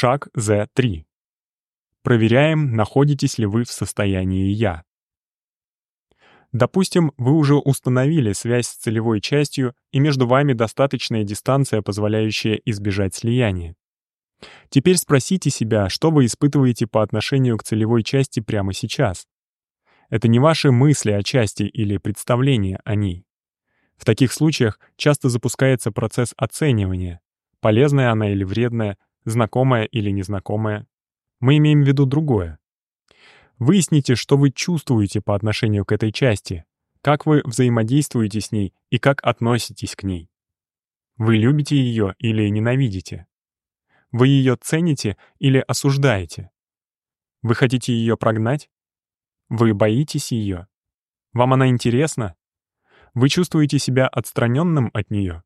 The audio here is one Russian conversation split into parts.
Шаг Z3. Проверяем, находитесь ли вы в состоянии «я». Допустим, вы уже установили связь с целевой частью, и между вами достаточная дистанция, позволяющая избежать слияния. Теперь спросите себя, что вы испытываете по отношению к целевой части прямо сейчас. Это не ваши мысли о части или представления о ней. В таких случаях часто запускается процесс оценивания, полезная она или вредная, знакомая или незнакомая. Мы имеем в виду другое. Выясните, что вы чувствуете по отношению к этой части, как вы взаимодействуете с ней и как относитесь к ней. Вы любите ее или ненавидите? Вы ее цените или осуждаете? Вы хотите ее прогнать? Вы боитесь ее? Вам она интересна? Вы чувствуете себя отстраненным от нее?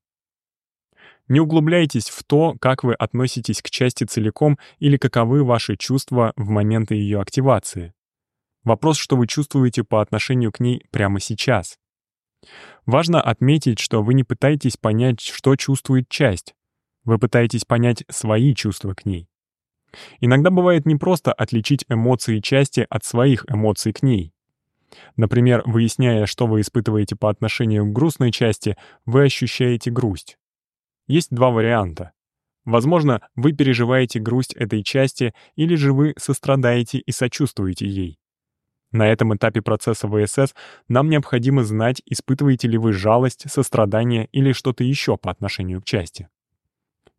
Не углубляйтесь в то, как вы относитесь к части целиком или каковы ваши чувства в моменты ее активации. Вопрос, что вы чувствуете по отношению к ней прямо сейчас. Важно отметить, что вы не пытаетесь понять, что чувствует часть. Вы пытаетесь понять свои чувства к ней. Иногда бывает непросто отличить эмоции части от своих эмоций к ней. Например, выясняя, что вы испытываете по отношению к грустной части, вы ощущаете грусть. Есть два варианта. Возможно, вы переживаете грусть этой части, или же вы сострадаете и сочувствуете ей. На этом этапе процесса ВСС нам необходимо знать, испытываете ли вы жалость, сострадание или что-то еще по отношению к части.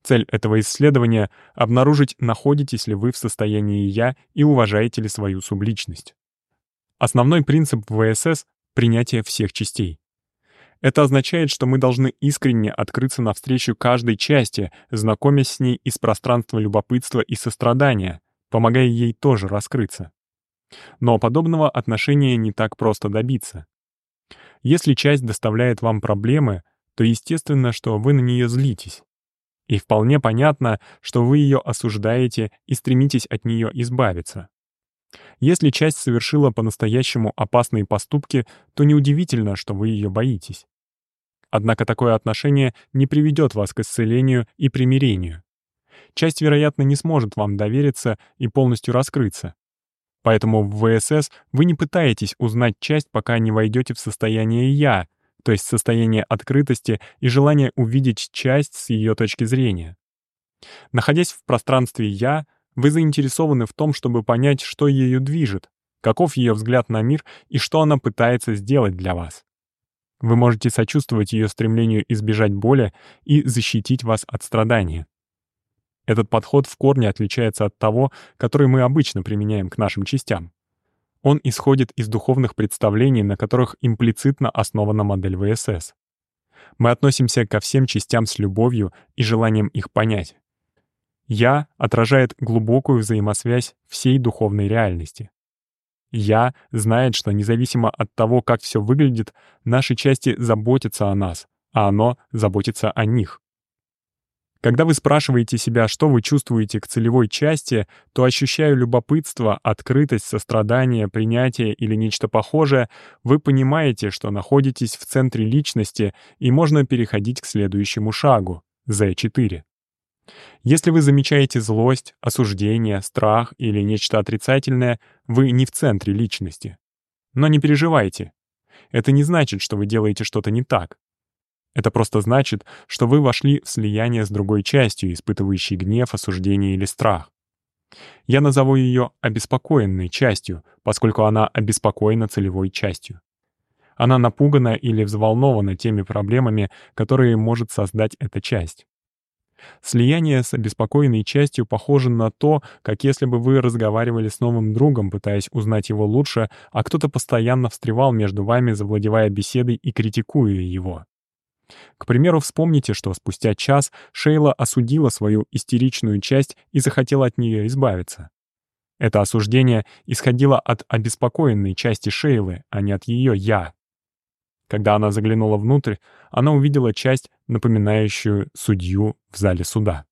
Цель этого исследования — обнаружить, находитесь ли вы в состоянии «я» и уважаете ли свою субличность. Основной принцип ВСС — принятие всех частей. Это означает, что мы должны искренне открыться навстречу каждой части, знакомясь с ней из пространства любопытства и сострадания, помогая ей тоже раскрыться. Но подобного отношения не так просто добиться. Если часть доставляет вам проблемы, то естественно, что вы на нее злитесь. И вполне понятно, что вы ее осуждаете и стремитесь от нее избавиться. Если часть совершила по-настоящему опасные поступки, то неудивительно, что вы ее боитесь. Однако такое отношение не приведет вас к исцелению и примирению. Часть, вероятно, не сможет вам довериться и полностью раскрыться, Поэтому в ВСС вы не пытаетесь узнать часть, пока не войдете в состояние «я», то есть состояние открытости и желание увидеть часть с ее точки зрения. Находясь в пространстве «я», вы заинтересованы в том, чтобы понять, что ею движет, каков ее взгляд на мир и что она пытается сделать для вас. Вы можете сочувствовать ее стремлению избежать боли и защитить вас от страдания. Этот подход в корне отличается от того, который мы обычно применяем к нашим частям. Он исходит из духовных представлений, на которых имплицитно основана модель ВСС. Мы относимся ко всем частям с любовью и желанием их понять. «Я» отражает глубокую взаимосвязь всей духовной реальности. «Я» знает, что независимо от того, как все выглядит, наши части заботятся о нас, а оно заботится о них. Когда вы спрашиваете себя, что вы чувствуете к целевой части, то ощущая любопытство, открытость, сострадание, принятие или нечто похожее, вы понимаете, что находитесь в центре личности и можно переходить к следующему шагу — Z4. Если вы замечаете злость, осуждение, страх или нечто отрицательное, вы не в центре личности. Но не переживайте. Это не значит, что вы делаете что-то не так. Это просто значит, что вы вошли в слияние с другой частью, испытывающей гнев, осуждение или страх. Я назову ее обеспокоенной частью, поскольку она обеспокоена целевой частью. Она напугана или взволнована теми проблемами, которые может создать эта часть. Слияние с обеспокоенной частью похоже на то, как если бы вы разговаривали с новым другом, пытаясь узнать его лучше, а кто-то постоянно встревал между вами, завладевая беседой и критикуя его. К примеру, вспомните, что спустя час Шейла осудила свою истеричную часть и захотела от нее избавиться. Это осуждение исходило от обеспокоенной части Шейлы, а не от ее «я». Когда она заглянула внутрь, она увидела часть, напоминающую судью в зале суда.